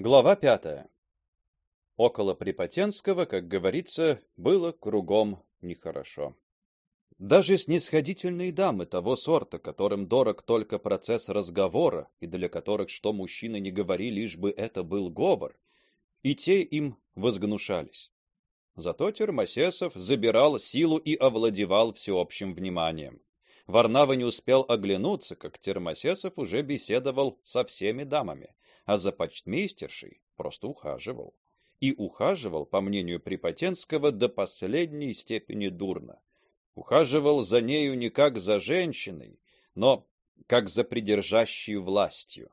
Глава пятая. Около Припотенского, как говорится, было кругом нехорошо. Даже снисходительные дамы того сорта, которым дорог только процесс разговора и для которых что мужчины не говори, лишь бы это был говор, и те им возгнушались. Зато Термосесов забирал силу и овладевал всеобщим вниманием. Варнава не успел оглянуться, как Термосесов уже беседовал со всеми дамами а за почтмейстершей просто ухаживал. И ухаживал, по мнению Припотенского, до последней степени дурно. Ухаживал за нею не как за женщиной, но как за придержащей властью.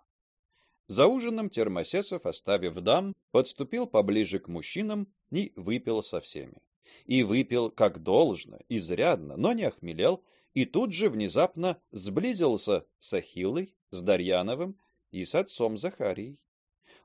За ужином Термосесов, оставив дам, подступил поближе к мужчинам и выпил со всеми. И выпил как должно, изрядно, но не охмелел, и тут же внезапно сблизился с Ахиллой, с Дарьяновым и с отцом Захарией.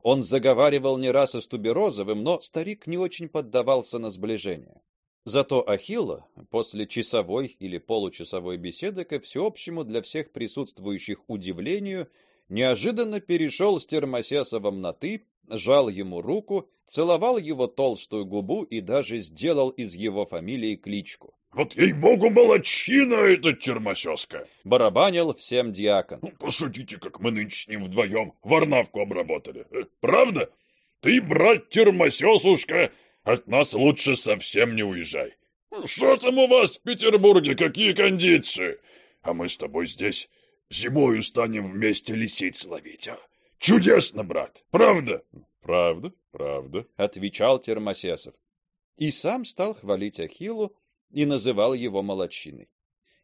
Он заговаривал не раз и с Туберозовым, но старик не очень поддавался на сближение. Зато Ахилла после часовой или получасовой беседы ко всеобщему для всех присутствующих удивлению неожиданно перешел с Термосесовым на ты, жал ему руку, целовал его толстую губу и даже сделал из его фамилии кличку. Вот ей-богу, молодчина эта термосёска! Барабанил всем диакон. Ну, посудите, как мы нынче с ним вдвоем варнавку обработали. Э, правда? Ты, брат термосёсушка, от нас лучше совсем не уезжай. Ну, что там у вас в Петербурге, какие кондиции? А мы с тобой здесь зимою станем вместе лисиц ловить, а? Чудесно, брат, правда? Правда, правда, отвечал Термосесов. И сам стал хвалить Ахиллу, и называл его молодчиной.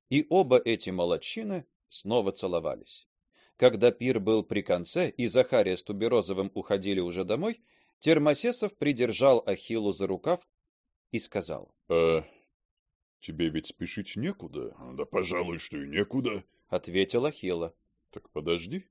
И оба эти молодчины снова целовались. Когда пир был при конце и Захария с Туберозовым уходили уже домой, Термосесов придержал Ахиллу за рукав и сказал: "Э, тебе ведь спешить некуда". "Да, пожалуй, что и некуда", ответил Ахилла. "Так подожди.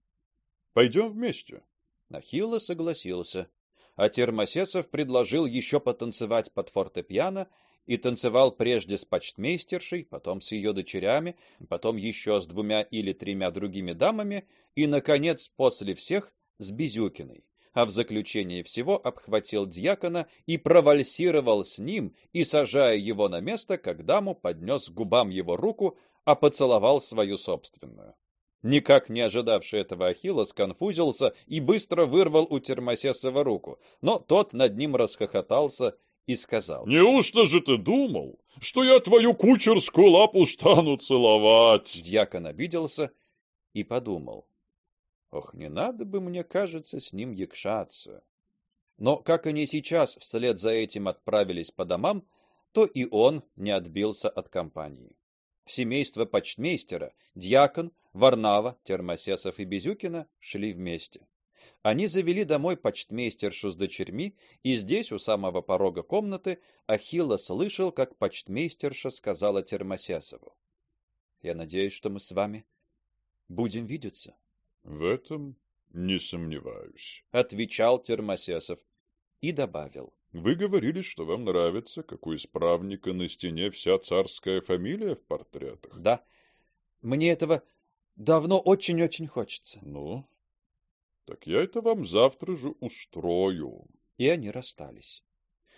Пойдем вместе". Ахилла согласился, а Термосесов предложил еще потанцевать под фортепиано и танцевал прежде с почтмейстершей, потом с ее дочерями, потом еще с двумя или тремя другими дамами и наконец после всех с Безюкиной. А в заключение всего обхватил диакона и провальсировал с ним, и сажая его на место, как даму поднес к губам его руку, а поцеловал свою собственную. Никак не ожидавший этого Ахилла сконфузился и быстро вырвал у Термосесова руку, но тот над ним расхохотался и сказал. «Неужто же ты думал, что я твою кучерскую лапу стану целовать?» Дьякон обиделся и подумал. Ох, не надо бы, мне кажется, с ним якшаться. Но как они сейчас вслед за этим отправились по домам, то и он не отбился от компании. Семейство почтмейстера, дьякон, Варнава, Термосесов и Безюкина шли вместе. Они завели домой почтмейстершу с дочерьми, и здесь, у самого порога комнаты, Ахилла слышал, как почтмейстерша сказала Термосесову: "Я надеюсь, что мы с вами будем видеться". "В этом не сомневаюсь", отвечал Термосесов и добавил: "Вы говорили, что вам нравится, как у исправника на стене вся царская фамилия в портретах". "Да. Мне этого давно очень-очень хочется". "Ну, так я это вам завтра же устрою. И они расстались.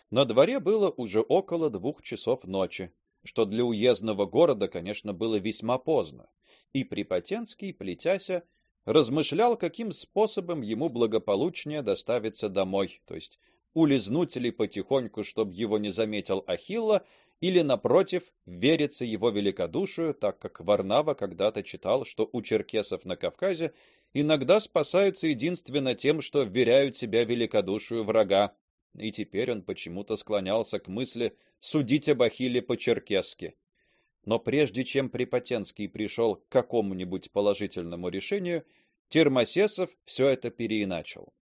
На дворе было уже около двух часов ночи, что для уездного города, конечно, было весьма поздно. И Припотенский, плетяся, размышлял, каким способом ему благополучнее доставиться домой, то есть улизнуть ли потихоньку, чтобы его не заметил Ахилла, или напротив, вериться его великодушию, так как Варнава когда-то читал, что у черкесов на Кавказе иногда спасаются единственно тем, что вверяют себя великодушию врага. И теперь он почему-то склонялся к мысли судить об Ахилле по-черкесски. Но прежде чем Припотенский пришел к какому-нибудь положительному решению, Термосесов все это переиначил.